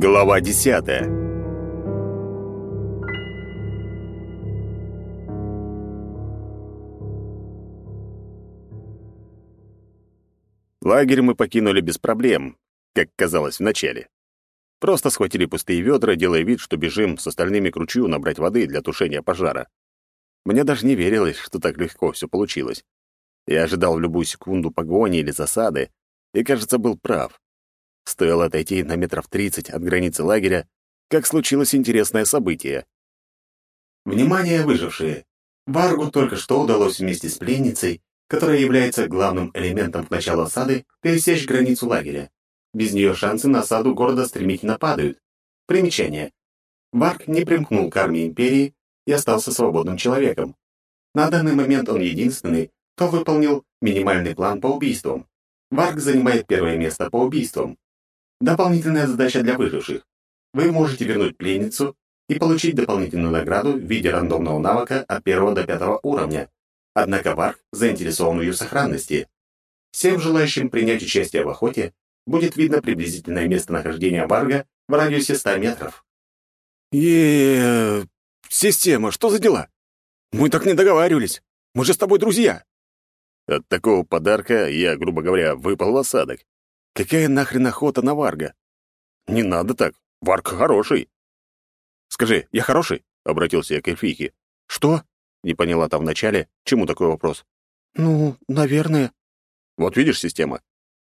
Глава десятая Лагерь мы покинули без проблем, как казалось вначале. Просто схватили пустые ведра, делая вид, что бежим с остальными к ручью набрать воды для тушения пожара. Мне даже не верилось, что так легко все получилось. Я ожидал в любую секунду погони или засады, и, кажется, был прав. Стоило отойти на метров тридцать от границы лагеря, как случилось интересное событие. Внимание, выжившие! Варгу только что удалось вместе с пленницей, которая является главным элементом к началу осады, пересечь границу лагеря. Без нее шансы на осаду города стремительно падают. Примечание. Варг не примкнул к армии Империи и остался свободным человеком. На данный момент он единственный, кто выполнил минимальный план по убийствам. Варг занимает первое место по убийствам. Дополнительная задача для выживших. Вы можете вернуть пленницу и получить дополнительную награду в виде рандомного навыка от первого до пятого уровня. Однако Варг заинтересован в ее сохранности. Всем желающим принять участие в охоте будет видно приблизительное местонахождение Варга в радиусе 100 метров. е Система, что за дела? Мы так не договаривались. Мы же с тобой друзья. От такого подарка я, грубо говоря, выпал в осадок. Какая нахрен охота на Варга? Не надо так. Варг хороший. Скажи, я хороший? Обратился я к эльфийке. Что? Не поняла там вначале, чему такой вопрос. Ну, наверное. Вот видишь, система.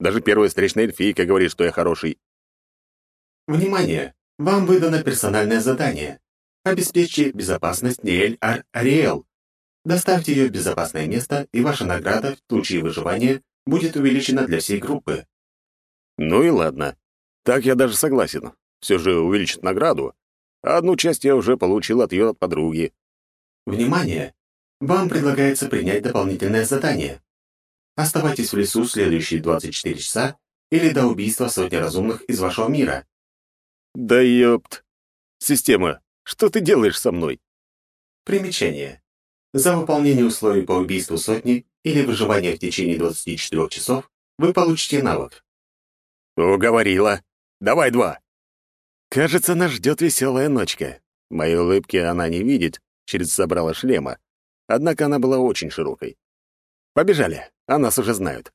Даже первая встречная эльфийка говорит, что я хороший. Внимание! Вам выдано персональное задание. Обеспечьте безопасность Ниэль Ар-Ариэл. Доставьте ее в безопасное место, и ваша награда в случае выживания будет увеличена для всей группы. Ну и ладно. Так я даже согласен. Все же увеличит награду. А одну часть я уже получил от ее подруги. Внимание! Вам предлагается принять дополнительное задание. Оставайтесь в лесу следующие 24 часа или до убийства сотни разумных из вашего мира. Да ёпт. Система, что ты делаешь со мной? Примечание. За выполнение условий по убийству сотни или выживание в течение 24 часов вы получите навык. Уговорила. Давай два. Кажется, нас ждет веселая ночка. Моей улыбки она не видит через забрала шлема. Однако она была очень широкой. Побежали, а нас уже знают.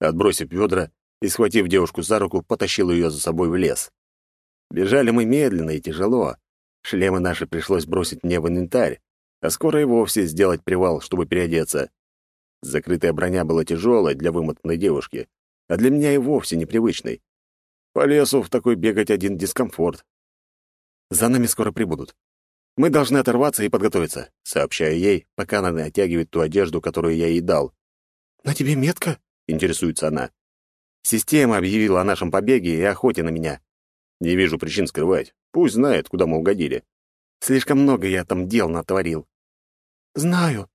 Отбросив ведра и схватив девушку за руку, потащил ее за собой в лес. Бежали мы медленно и тяжело. Шлемы наши пришлось бросить мне в инвентарь, а скоро и вовсе сделать привал, чтобы переодеться. Закрытая броня была тяжелой для вымотанной девушки, а для меня и вовсе непривычной. По лесу в такой бегать один дискомфорт. За нами скоро прибудут. Мы должны оторваться и подготовиться, сообщаю ей, пока она натягивает ту одежду, которую я ей дал. «На тебе метка?» — интересуется она. Система объявила о нашем побеге и охоте на меня. Не вижу причин скрывать. Пусть знает, куда мы угодили. Слишком много я там дел натворил. «Знаю.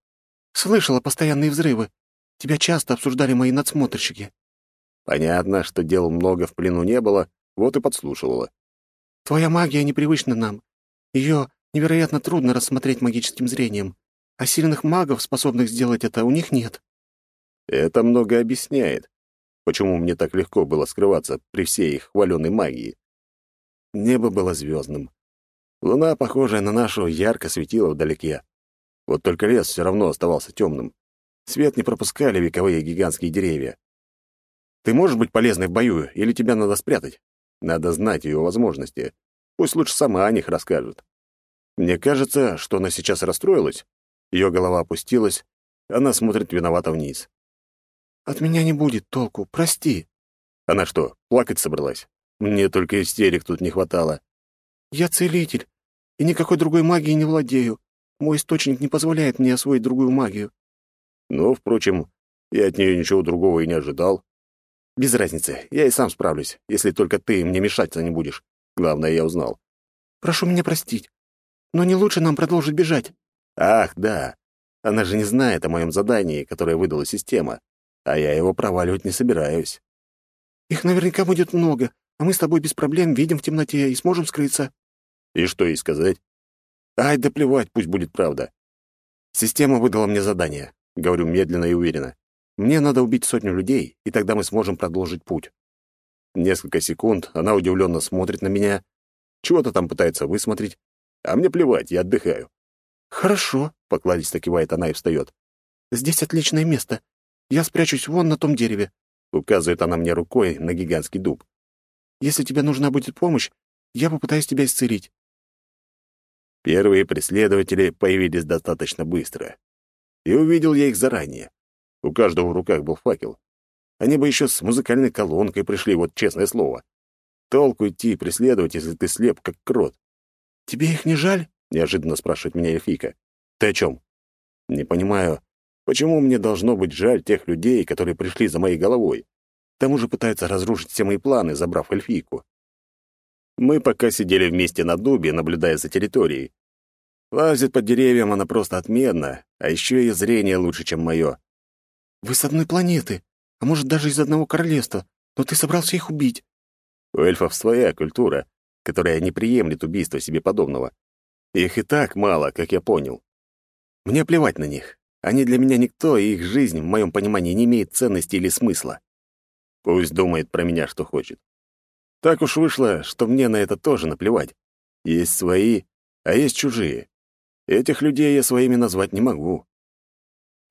Слышала постоянные взрывы. Тебя часто обсуждали мои надсмотрщики». Понятно, что дел много в плену не было, вот и подслушивала. «Твоя магия непривычна нам. Ее невероятно трудно рассмотреть магическим зрением, а сильных магов, способных сделать это, у них нет. Это много объясняет, почему мне так легко было скрываться при всей их хваленой магии. Небо было звездным. Луна, похожая на нашу, ярко светила вдалеке. Вот только лес все равно оставался темным. Свет не пропускали вековые гигантские деревья. Ты можешь быть полезной в бою, или тебя надо спрятать? Надо знать ее возможности. Пусть лучше сама о них расскажет. Мне кажется, что она сейчас расстроилась. Ее голова опустилась, она смотрит виновато вниз. «От меня не будет толку, прости». Она что, плакать собралась? Мне только истерик тут не хватало. «Я целитель, и никакой другой магией не владею. Мой источник не позволяет мне освоить другую магию». Ну, впрочем, я от нее ничего другого и не ожидал. Без разницы, я и сам справлюсь, если только ты мне мешаться не будешь. Главное, я узнал. «Прошу меня простить. Но не лучше нам продолжить бежать. Ах, да. Она же не знает о моем задании, которое выдала система. А я его проваливать не собираюсь. Их наверняка будет много, а мы с тобой без проблем видим в темноте и сможем скрыться. И что ей сказать? Ай, да плевать, пусть будет правда. Система выдала мне задание. Говорю медленно и уверенно. Мне надо убить сотню людей, и тогда мы сможем продолжить путь. Несколько секунд она удивленно смотрит на меня, чего-то там пытается высмотреть, а мне плевать, я отдыхаю. «Хорошо», — покладисто кивает она и встает. «Здесь отличное место. Я спрячусь вон на том дереве», — указывает она мне рукой на гигантский дуб. «Если тебе нужна будет помощь, я попытаюсь тебя исцелить». Первые преследователи появились достаточно быстро. И увидел я их заранее. У каждого в руках был факел. Они бы еще с музыкальной колонкой пришли, вот честное слово. Толку идти преследовать, если ты слеп, как крот. «Тебе их не жаль?» — неожиданно спрашивает меня эльфийка. «Ты о чем?» «Не понимаю, почему мне должно быть жаль тех людей, которые пришли за моей головой? К тому же пытаются разрушить все мои планы, забрав эльфийку». Мы пока сидели вместе на дубе, наблюдая за территорией. Лазит под деревьям она просто отменна, а еще и зрение лучше, чем мое. «Вы с одной планеты, а может, даже из одного королевства, но ты собрался их убить». У эльфов своя культура, которая не приемлет убийства себе подобного. Их и так мало, как я понял. Мне плевать на них. Они для меня никто, и их жизнь, в моем понимании, не имеет ценности или смысла. Пусть думает про меня, что хочет. Так уж вышло, что мне на это тоже наплевать. Есть свои, а есть чужие. Этих людей я своими назвать не могу.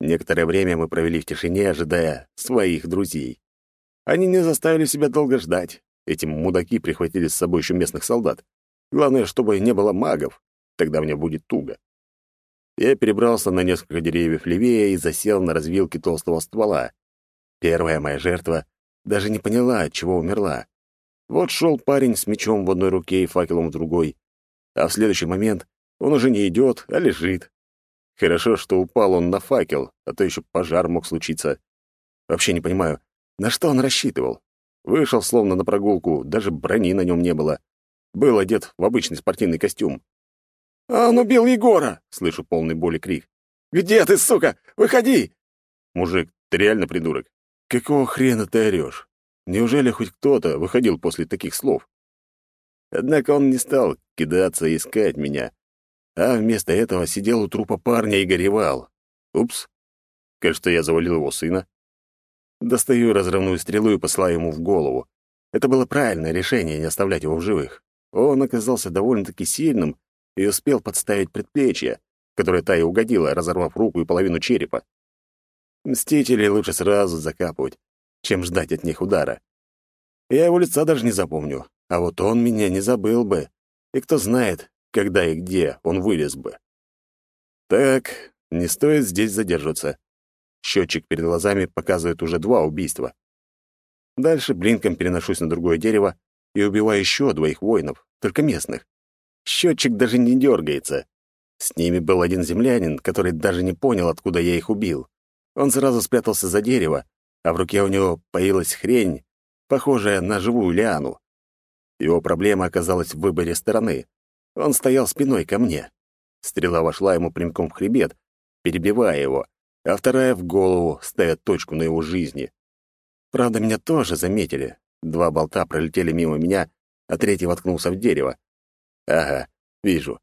Некоторое время мы провели в тишине, ожидая своих друзей. Они не заставили себя долго ждать. Эти мудаки прихватили с собой еще местных солдат. Главное, чтобы не было магов. Тогда мне будет туго. Я перебрался на несколько деревьев левее и засел на развилке толстого ствола. Первая моя жертва даже не поняла, от чего умерла. Вот шел парень с мечом в одной руке и факелом в другой. А в следующий момент он уже не идет, а лежит. Хорошо, что упал он на факел, а то еще пожар мог случиться. Вообще не понимаю, на что он рассчитывал. Вышел словно на прогулку, даже брони на нем не было. Был одет в обычный спортивный костюм. «А он убил Егора!» — слышу полный боли крик. «Где ты, сука? Выходи!» «Мужик, ты реально придурок? Какого хрена ты орешь? Неужели хоть кто-то выходил после таких слов?» Однако он не стал кидаться и искать меня, а вместо этого сидел у трупа парня и горевал. Упс. Кажется, я завалил его сына. Достаю разрывную стрелу и посылаю ему в голову. Это было правильное решение не оставлять его в живых. Он оказался довольно-таки сильным и успел подставить предплечье, которое та и угодила, разорвав руку и половину черепа. Мстителей лучше сразу закапывать, чем ждать от них удара. Я его лица даже не запомню, а вот он меня не забыл бы. И кто знает, когда и где он вылез бы. Так, не стоит здесь задерживаться. Счетчик перед глазами показывает уже два убийства. Дальше блинком переношусь на другое дерево и убиваю еще двоих воинов, только местных. Счетчик даже не дергается. С ними был один землянин, который даже не понял, откуда я их убил. Он сразу спрятался за дерево, а в руке у него появилась хрень, похожая на живую лиану. Его проблема оказалась в выборе стороны. Он стоял спиной ко мне. Стрела вошла ему прямиком в хребет, перебивая его, а вторая — в голову, ставя точку на его жизни. Правда, меня тоже заметили. Два болта пролетели мимо меня, а третий воткнулся в дерево. Ага, вижу.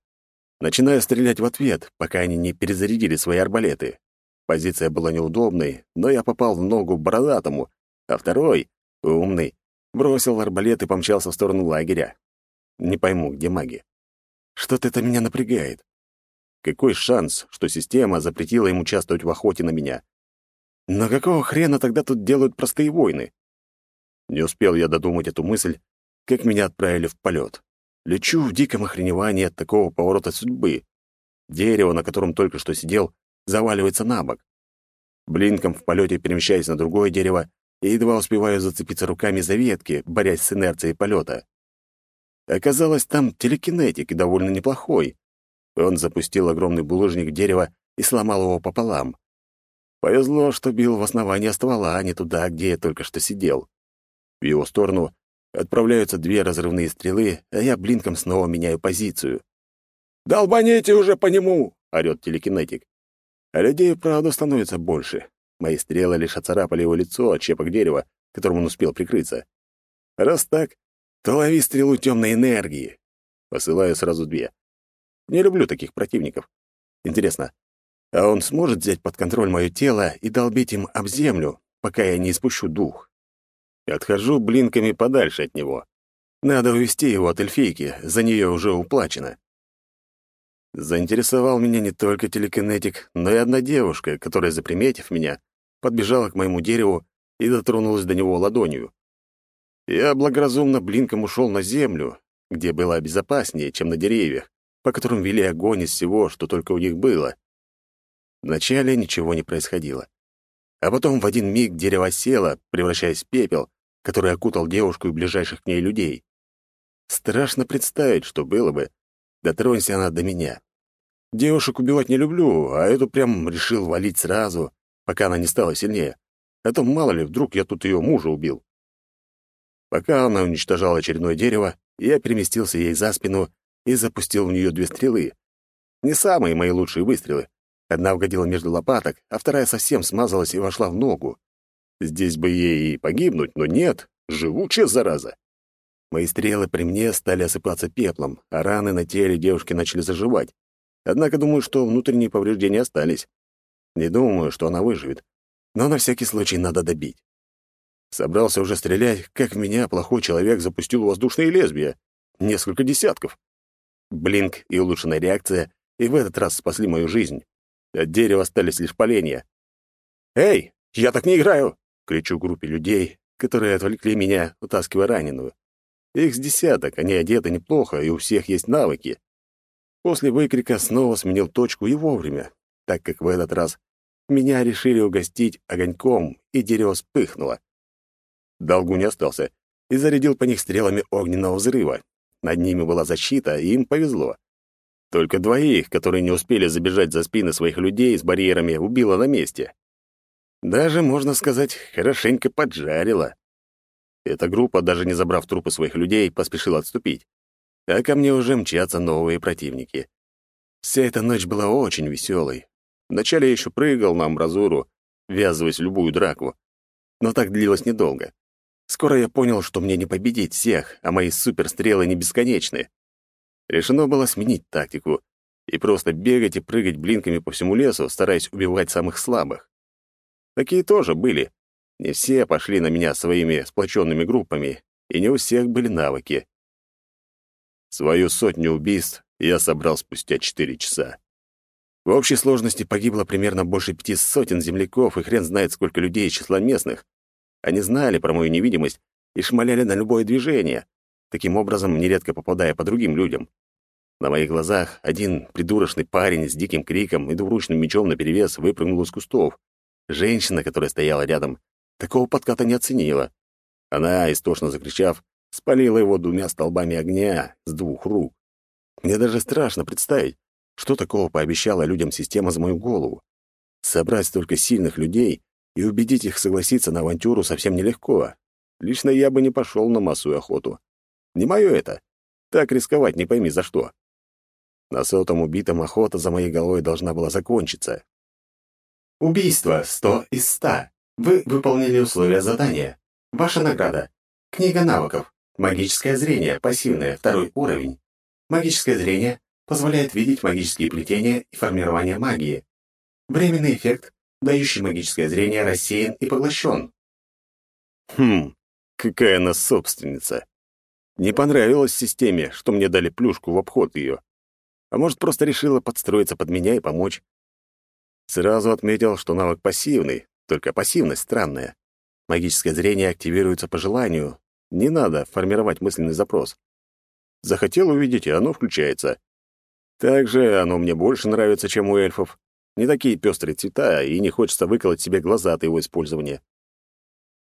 Начинаю стрелять в ответ, пока они не перезарядили свои арбалеты. Позиция была неудобной, но я попал в ногу бородатому, а второй, умный, бросил арбалет и помчался в сторону лагеря. Не пойму, где маги. Что-то это меня напрягает. Какой шанс, что система запретила им участвовать в охоте на меня? Но какого хрена тогда тут делают простые войны? Не успел я додумать эту мысль, как меня отправили в полет. Лечу в диком охреневании от такого поворота судьбы. Дерево, на котором только что сидел, заваливается на бок. Блинком в полете перемещаясь на другое дерево и едва успеваю зацепиться руками за ветки, борясь с инерцией полета. Оказалось, там телекинетик довольно неплохой. Он запустил огромный булыжник в дерево и сломал его пополам. Повезло, что бил в основание ствола, а не туда, где я только что сидел. В его сторону отправляются две разрывные стрелы, а я блинком снова меняю позицию. «Долбаните уже по нему!» — орёт телекинетик. А людей, правда, становится больше. Мои стрелы лишь оцарапали его лицо от щепок дерева, которым он успел прикрыться. Раз так, то лови стрелу темной энергии. Посылаю сразу две. Не люблю таких противников. Интересно, а он сможет взять под контроль мое тело и долбить им об землю, пока я не испущу дух? Отхожу блинками подальше от него. Надо увести его от эльфийки, за нее уже уплачено. Заинтересовал меня не только телекинетик, но и одна девушка, которая, заприметив меня, подбежала к моему дереву и дотронулась до него ладонью. Я благоразумно блинком ушел на землю, где было безопаснее, чем на деревьях, по которым вели огонь из всего, что только у них было. Вначале ничего не происходило. А потом в один миг дерево село, превращаясь в пепел, который окутал девушку и ближайших к ней людей. Страшно представить, что было бы, дотронься она до меня. Девушек убивать не люблю, а эту прям решил валить сразу, пока она не стала сильнее. А то, мало ли, вдруг я тут ее мужа убил. Пока она уничтожала очередное дерево, я переместился ей за спину и запустил в нее две стрелы. Не самые мои лучшие выстрелы. Одна угодила между лопаток, а вторая совсем смазалась и вошла в ногу. Здесь бы ей и погибнуть, но нет, живучая зараза. Мои стрелы при мне стали осыпаться пеплом, а раны на теле девушки начали заживать. Однако думаю, что внутренние повреждения остались. Не думаю, что она выживет. Но на всякий случай надо добить. Собрался уже стрелять, как в меня плохой человек запустил воздушные лезвия. Несколько десятков. Блинк и улучшенная реакция и в этот раз спасли мою жизнь. От дерева остались лишь поленья. «Эй, я так не играю!» — кричу группе людей, которые отвлекли меня, утаскивая раненую. Их с десяток, они одеты неплохо, и у всех есть навыки. После выкрика снова сменил точку и вовремя, так как в этот раз меня решили угостить огоньком, и дерево вспыхнуло. Долгу не остался и зарядил по них стрелами огненного взрыва. Над ними была защита, и им повезло. Только двоих, которые не успели забежать за спины своих людей с барьерами, убило на месте. Даже, можно сказать, хорошенько поджарила. Эта группа, даже не забрав трупы своих людей, поспешила отступить. А ко мне уже мчатся новые противники. Вся эта ночь была очень веселой. Вначале я еще прыгал на амбразуру, ввязываясь в любую драку. Но так длилось недолго. Скоро я понял, что мне не победить всех, а мои суперстрелы не бесконечны. Решено было сменить тактику и просто бегать и прыгать блинками по всему лесу, стараясь убивать самых слабых. Такие тоже были. Не все пошли на меня своими сплоченными группами, и не у всех были навыки. Свою сотню убийств я собрал спустя четыре часа. В общей сложности погибло примерно больше пяти сотен земляков, и хрен знает, сколько людей из числа местных. Они знали про мою невидимость и шмаляли на любое движение, таким образом нередко попадая по другим людям. На моих глазах один придурочный парень с диким криком и двуручным мечом наперевес выпрыгнул из кустов. Женщина, которая стояла рядом, такого подката не оценила. Она, истошно закричав, спалила его двумя столбами огня с двух рук. Мне даже страшно представить, что такого пообещала людям система за мою голову. Собрать столько сильных людей и убедить их согласиться на авантюру совсем нелегко. Лично я бы не пошел на массу охоту. Не мое это. Так рисковать не пойми за что. На сотом убитом охота за моей головой должна была закончиться. Убийство 100 из 100. Вы выполнили условия задания. Ваша награда. Книга навыков. Магическое зрение, пассивное, второй уровень. Магическое зрение позволяет видеть магические плетения и формирование магии. Временный эффект, дающий магическое зрение, рассеян и поглощен. Хм, какая она собственница. Не понравилось системе, что мне дали плюшку в обход ее. А может, просто решила подстроиться под меня и помочь. Сразу отметил, что навык пассивный, только пассивность странная. Магическое зрение активируется по желанию. Не надо формировать мысленный запрос. Захотел увидеть, и оно включается. Также оно мне больше нравится, чем у эльфов. Не такие пестрые цвета, и не хочется выколоть себе глаза от его использования.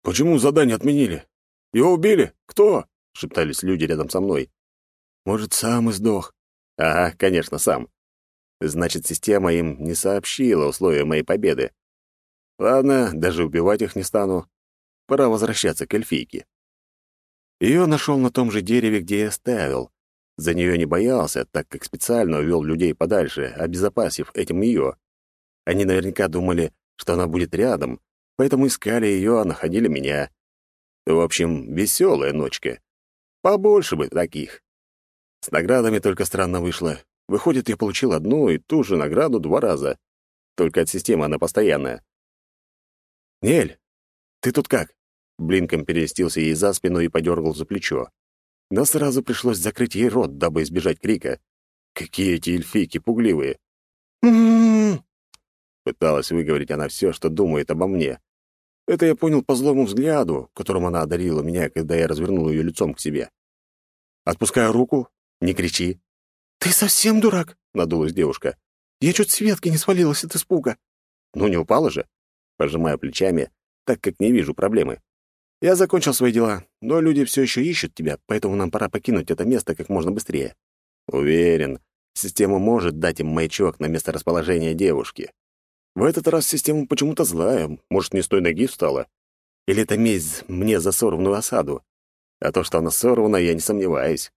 «Почему задание отменили? Его убили? Кто?» — шептались люди рядом со мной. «Может, сам и сдох?» «Ага, конечно, сам. Значит, система им не сообщила условия моей победы. Ладно, даже убивать их не стану. Пора возвращаться к эльфийке. Ее нашел на том же дереве, где я оставил. За нее не боялся, так как специально увел людей подальше, обезопасив этим ее. Они наверняка думали, что она будет рядом, поэтому искали ее, а находили меня. В общем, веселая ночка. Побольше бы таких. С наградами только странно вышло. Выходит, я получил одну и ту же награду два раза. Только от системы она постоянная. «Нель, ты тут как? блинком переместился ей за спину и подергал за плечо. Но сразу пришлось закрыть ей рот, дабы избежать крика. Какие эти эльфийки пугливые! М-м-м. Пыталась выговорить она все, что думает обо мне. Это я понял по злому взгляду, которым она одарила меня, когда я развернул ее лицом к себе. Отпускаю руку. Не кричи. «Ты совсем дурак?» — надулась девушка. «Я чуть с ветки не свалилась от испуга». «Ну, не упала же?» Пожимаю плечами, так как не вижу проблемы. «Я закончил свои дела, но люди все еще ищут тебя, поэтому нам пора покинуть это место как можно быстрее». Уверен, система может дать им маячок на место расположения девушки. В этот раз система почему-то злая, может, не с той ноги встала. Или это месть мне за сорванную осаду? А то, что она сорвана, я не сомневаюсь.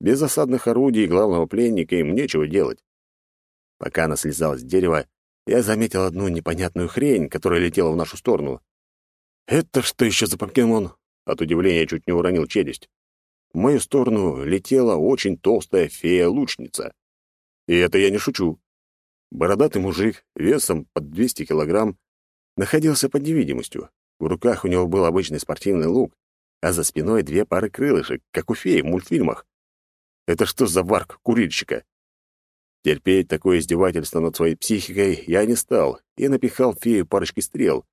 Без осадных орудий главного пленника им нечего делать. Пока она слезала с дерева, я заметил одну непонятную хрень, которая летела в нашу сторону. «Это что еще за покемон?» От удивления чуть не уронил челюсть. В мою сторону летела очень толстая фея-лучница. И это я не шучу. Бородатый мужик, весом под 200 килограмм, находился под невидимостью. В руках у него был обычный спортивный лук, а за спиной две пары крылышек, как у феи в мультфильмах. Это что за варк курильщика? Терпеть такое издевательство над своей психикой я не стал и напихал фею парочкой стрел.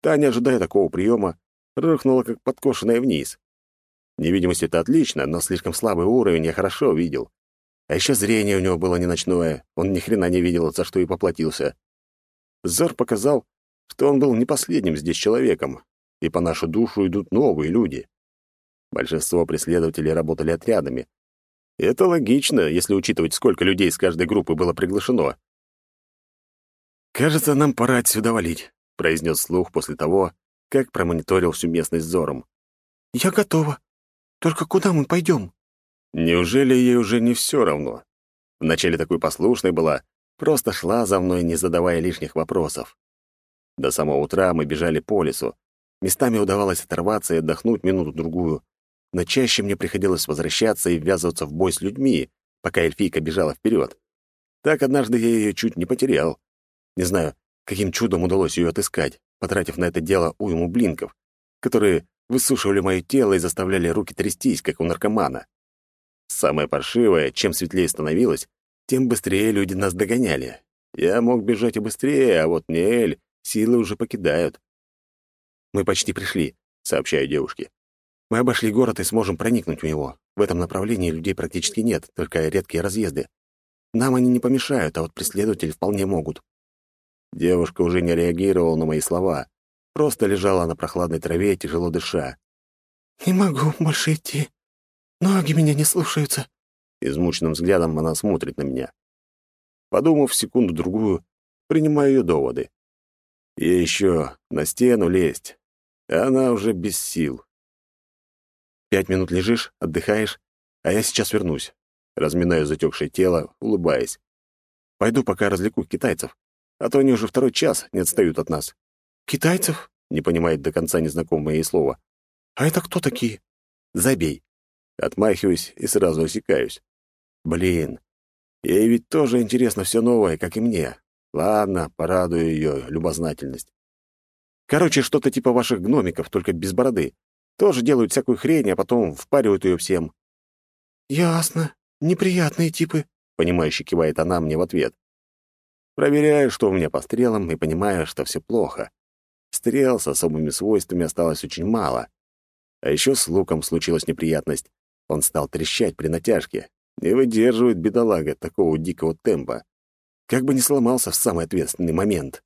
Та, не ожидая такого приема, рухнула как подкошенная вниз. Невидимость — это отлично, но слишком слабый уровень я хорошо видел. А еще зрение у него было не ночное, он ни хрена не видел, за что и поплатился. Зор показал, что он был не последним здесь человеком, и по нашу душу идут новые люди. Большинство преследователей работали отрядами. Это логично, если учитывать, сколько людей из каждой группы было приглашено. «Кажется, нам пора отсюда валить», — произнес слух после того, как промониторил всю местность зором. «Я готова», только куда мы пойдем? Неужели ей уже не все равно? Вначале такой послушной была, просто шла за мной, не задавая лишних вопросов. До самого утра мы бежали по лесу. Местами удавалось оторваться и отдохнуть минуту-другую, но чаще мне приходилось возвращаться и ввязываться в бой с людьми, пока эльфийка бежала вперед. Так однажды я ее чуть не потерял. Не знаю, каким чудом удалось ее отыскать, потратив на это дело уйму блинков, которые высушивали мое тело и заставляли руки трястись, как у наркомана. Самое паршивое, чем светлее становилось, тем быстрее люди нас догоняли. Я мог бежать и быстрее, а вот Ниэль силы уже покидают. «Мы почти пришли», — сообщаю девушке. «Мы обошли город и сможем проникнуть в него. В этом направлении людей практически нет, только редкие разъезды. Нам они не помешают, а вот преследователи вполне могут». Девушка уже не реагировала на мои слова, Просто лежала на прохладной траве, тяжело дыша. «Не могу больше идти. Ноги меня не слушаются». Измученным взглядом она смотрит на меня. Подумав секунду-другую, принимаю ее доводы. И еще на стену лезть. Она уже без сил. Пять минут лежишь, отдыхаешь, а я сейчас вернусь. Разминаю затекшее тело, улыбаясь. Пойду пока развлеку китайцев, а то они уже второй час не отстают от нас. «Китайцев?» — не понимает до конца незнакомое ей слово. «А это кто такие?» «Забей». Отмахиваюсь и сразу осекаюсь. «Блин, ей ведь тоже интересно все новое, как и мне. Ладно, порадую ее любознательность. Короче, что-то типа ваших гномиков, только без бороды. Тоже делают всякую хрень, а потом впаривают ее всем». «Ясно. Неприятные типы», — понимающе кивает она мне в ответ. Проверяю, что у меня по стрелам, и понимаю, что все плохо. Стрел с особыми свойствами осталось очень мало. А еще с луком случилась неприятность. Он стал трещать при натяжке. Не выдерживает бедолага такого дикого темпа. Как бы не сломался в самый ответственный момент.